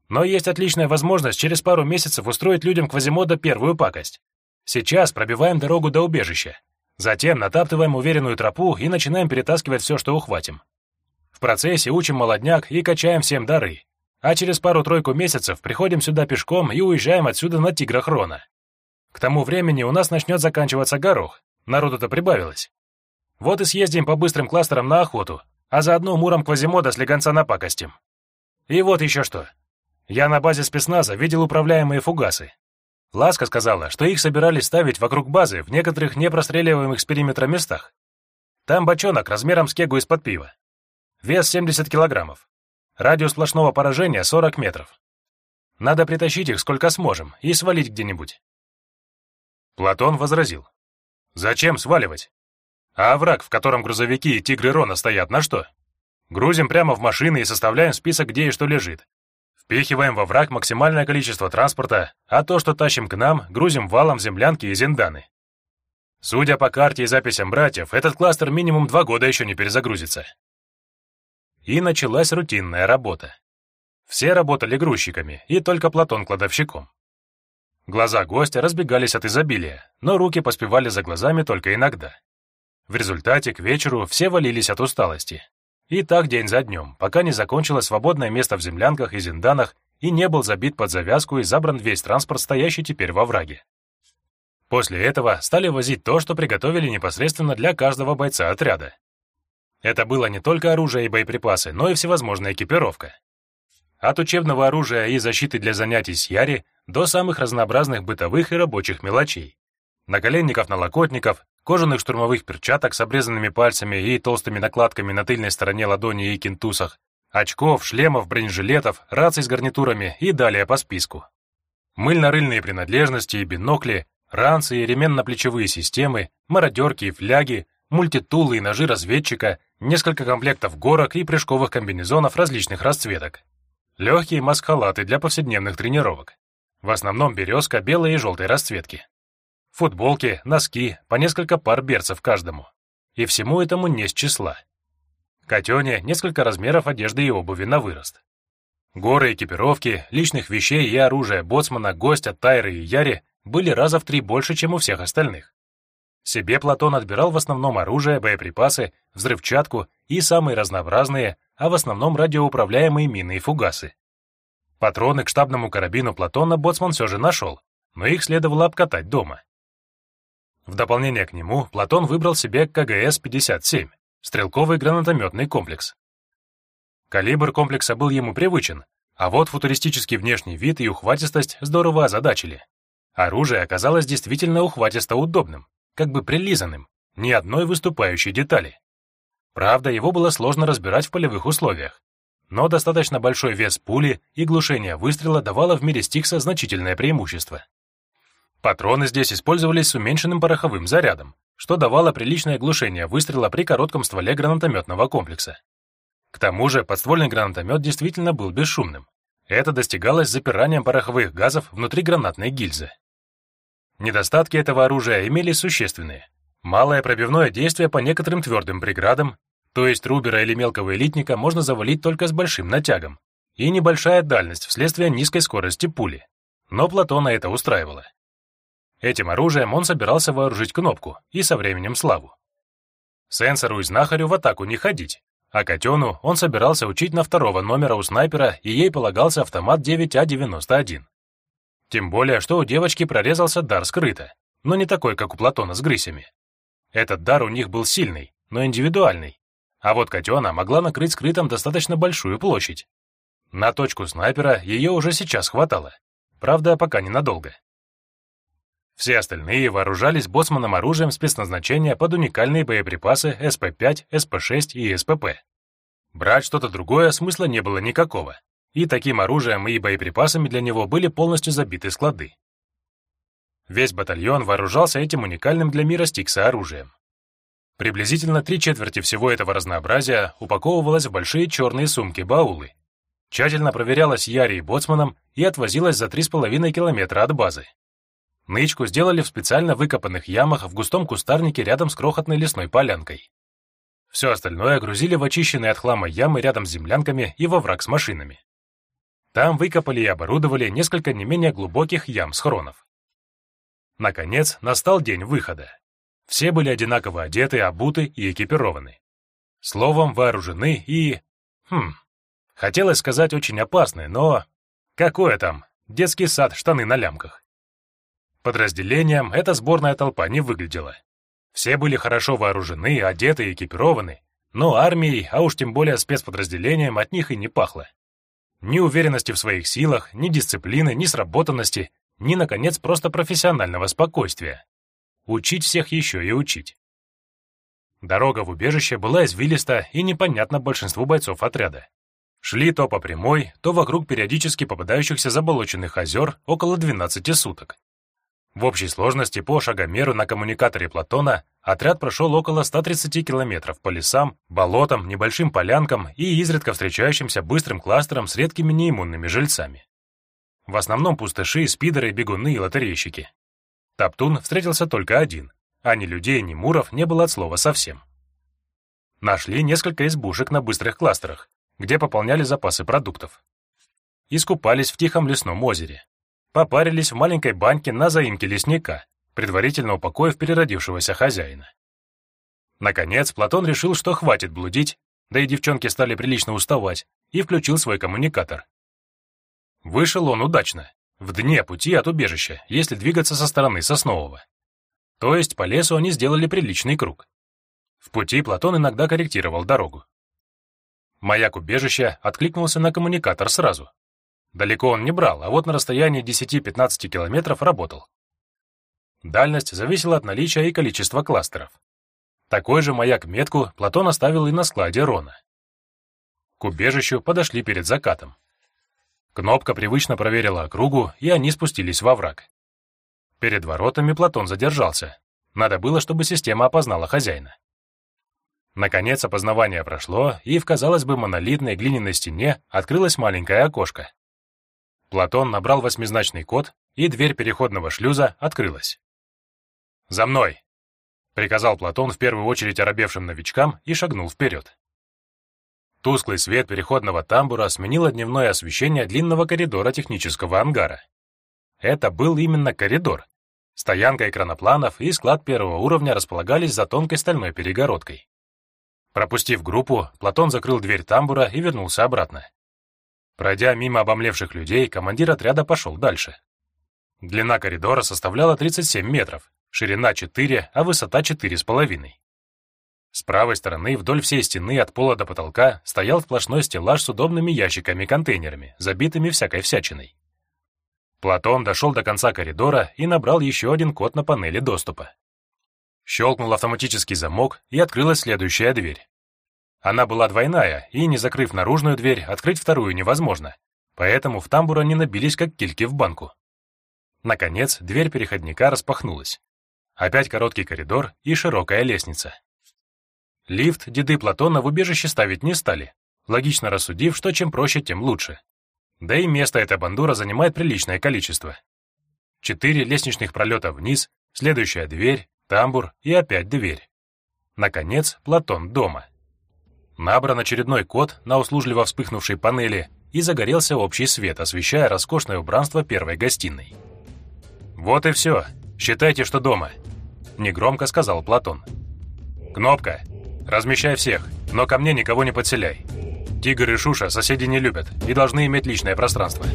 Но есть отличная возможность через пару месяцев устроить людям Квазимода первую пакость. Сейчас пробиваем дорогу до убежища. Затем натаптываем уверенную тропу и начинаем перетаскивать все, что ухватим. В процессе учим молодняк и качаем всем дары. А через пару-тройку месяцев приходим сюда пешком и уезжаем отсюда на Тиграх Рона. К тому времени у нас начнет заканчиваться горох. Народу-то прибавилось. Вот и съездим по быстрым кластерам на охоту, а заодно муром Квазимода слегонца напакостим. И вот еще что. Я на базе спецназа видел управляемые фугасы. Ласка сказала, что их собирались ставить вокруг базы в некоторых непростреливаемых с периметра местах. Там бочонок размером с кегу из-под пива. Вес 70 килограммов. Радиус сплошного поражения 40 метров. Надо притащить их сколько сможем и свалить где-нибудь. Платон возразил. Зачем сваливать? А овраг, в котором грузовики и тигры Рона стоят, на что? Грузим прямо в машины и составляем список, где и что лежит. Впихиваем во враг максимальное количество транспорта, а то, что тащим к нам, грузим валом землянки и зинданы. Судя по карте и записям братьев, этот кластер минимум два года еще не перезагрузится. И началась рутинная работа. Все работали грузчиками, и только Платон кладовщиком. Глаза гостя разбегались от изобилия, но руки поспевали за глазами только иногда. В результате к вечеру все валились от усталости, и так день за днем, пока не закончилось свободное место в землянках и зинданах и не был забит под завязку и забран весь транспорт, стоящий теперь во враге. После этого стали возить то, что приготовили непосредственно для каждого бойца отряда. Это было не только оружие и боеприпасы, но и всевозможная экипировка. От учебного оружия и защиты для занятий с Яри до самых разнообразных бытовых и рабочих мелочей. Наколенников-налокотников, кожаных штурмовых перчаток с обрезанными пальцами и толстыми накладками на тыльной стороне ладони и кентусах, очков, шлемов, бронежилетов, раций с гарнитурами и далее по списку. Мыльно-рыльные принадлежности и бинокли, ранцы и ременно-плечевые системы, мародерки и фляги, мультитулы и ножи разведчика, несколько комплектов горок и прыжковых комбинезонов различных расцветок. Легкие маскалаты для повседневных тренировок. В основном березка белой и желтой расцветки футболки, носки, по несколько пар берцев каждому. И всему этому не с числа. Котене несколько размеров одежды и обуви на вырост. Горы экипировки, личных вещей и оружия боцмана, гостя, Тайры и Яри были раза в три больше, чем у всех остальных. Себе Платон отбирал в основном оружие, боеприпасы, взрывчатку и самые разнообразные, а в основном радиоуправляемые мины и фугасы. Патроны к штабному карабину Платона боцман все же нашел, но их следовало обкатать дома. В дополнение к нему Платон выбрал себе КГС-57, стрелковый гранатометный комплекс. Калибр комплекса был ему привычен, а вот футуристический внешний вид и ухватистость здорово озадачили. Оружие оказалось действительно ухватисто удобным, как бы прилизанным, ни одной выступающей детали. Правда, его было сложно разбирать в полевых условиях, но достаточно большой вес пули и глушение выстрела давало в мире Стикса значительное преимущество. Патроны здесь использовались с уменьшенным пороховым зарядом, что давало приличное глушение выстрела при коротком стволе гранатометного комплекса. К тому же подствольный гранатомет действительно был бесшумным. Это достигалось запиранием пороховых газов внутри гранатной гильзы. Недостатки этого оружия имели существенные. Малое пробивное действие по некоторым твердым преградам, то есть рубера или мелкого элитника можно завалить только с большим натягом, и небольшая дальность вследствие низкой скорости пули. Но Платона это устраивало. Этим оружием он собирался вооружить кнопку и со временем славу. Сенсору и знахарю в атаку не ходить, а котену он собирался учить на второго номера у снайпера, и ей полагался автомат 9А91. Тем более, что у девочки прорезался дар скрыто, но не такой, как у Платона с грысями. Этот дар у них был сильный, но индивидуальный, а вот котена могла накрыть скрытом достаточно большую площадь. На точку снайпера ее уже сейчас хватало, правда, пока ненадолго. Все остальные вооружались боцманом оружием спецназначения под уникальные боеприпасы СП-5, СП-6 и СПП. Брать что-то другое смысла не было никакого, и таким оружием и боеприпасами для него были полностью забиты склады. Весь батальон вооружался этим уникальным для мира Стикса оружием. Приблизительно три четверти всего этого разнообразия упаковывалось в большие черные сумки-баулы, тщательно проверялась Яри и Боцманом и отвозилась за 3,5 километра от базы. Нычку сделали в специально выкопанных ямах в густом кустарнике рядом с крохотной лесной полянкой. Все остальное грузили в очищенные от хлама ямы рядом с землянками и во враг с машинами. Там выкопали и оборудовали несколько не менее глубоких ям-схронов. Наконец, настал день выхода. Все были одинаково одеты, обуты и экипированы. Словом, вооружены и... Хм, хотелось сказать очень опасны, но... Какое там? Детский сад, штаны на лямках. Подразделением эта сборная толпа не выглядела. Все были хорошо вооружены, одеты и экипированы, но армией, а уж тем более спецподразделением, от них и не пахло. Ни уверенности в своих силах, ни дисциплины, ни сработанности, ни, наконец, просто профессионального спокойствия. Учить всех еще и учить. Дорога в убежище была извилиста и непонятна большинству бойцов отряда. Шли то по прямой, то вокруг периодически попадающихся заболоченных озер около 12 суток. В общей сложности по шагомеру на коммуникаторе Платона отряд прошел около 130 километров по лесам, болотам, небольшим полянкам и изредка встречающимся быстрым кластером с редкими неиммунными жильцами. В основном пустыши, спидеры, бегуны и лотерейщики. Топтун встретился только один, а ни людей, ни муров не было от слова совсем. Нашли несколько избушек на быстрых кластерах, где пополняли запасы продуктов. Искупались в тихом лесном озере, попарились в маленькой баньке на заимке лесника, предварительно упокоив переродившегося хозяина. Наконец, Платон решил, что хватит блудить, да и девчонки стали прилично уставать, и включил свой коммуникатор. Вышел он удачно, в дне пути от убежища, если двигаться со стороны Соснового. То есть по лесу они сделали приличный круг. В пути Платон иногда корректировал дорогу. Маяк убежища откликнулся на коммуникатор сразу, Далеко он не брал, а вот на расстоянии 10-15 километров работал. Дальность зависела от наличия и количества кластеров. Такой же маяк-метку Платон оставил и на складе Рона. К убежищу подошли перед закатом. Кнопка привычно проверила округу, и они спустились во враг. Перед воротами Платон задержался. Надо было, чтобы система опознала хозяина. Наконец опознавание прошло, и в, казалось бы, монолитной глиняной стене открылось маленькое окошко. Платон набрал восьмизначный код, и дверь переходного шлюза открылась. «За мной!» — приказал Платон в первую очередь оробевшим новичкам и шагнул вперед. Тусклый свет переходного тамбура сменило дневное освещение длинного коридора технического ангара. Это был именно коридор. Стоянка экранопланов и склад первого уровня располагались за тонкой стальной перегородкой. Пропустив группу, Платон закрыл дверь тамбура и вернулся обратно. Пройдя мимо обомлевших людей, командир отряда пошел дальше. Длина коридора составляла 37 метров, ширина 4, а высота 4,5. С правой стороны вдоль всей стены от пола до потолка стоял сплошной стеллаж с удобными ящиками-контейнерами, забитыми всякой всячиной. Платон дошел до конца коридора и набрал еще один код на панели доступа. Щелкнул автоматический замок, и открылась следующая дверь. Она была двойная, и, не закрыв наружную дверь, открыть вторую невозможно, поэтому в тамбур они набились, как кильки в банку. Наконец, дверь переходника распахнулась. Опять короткий коридор и широкая лестница. Лифт деды Платона в убежище ставить не стали, логично рассудив, что чем проще, тем лучше. Да и место эта бандура занимает приличное количество. Четыре лестничных пролета вниз, следующая дверь, тамбур и опять дверь. Наконец, Платон дома. Набран очередной код на услужливо вспыхнувшей панели, и загорелся общий свет, освещая роскошное убранство первой гостиной. «Вот и все. Считайте, что дома», — негромко сказал Платон. «Кнопка. Размещай всех, но ко мне никого не подселяй. Тигр и Шуша соседи не любят и должны иметь личное пространство».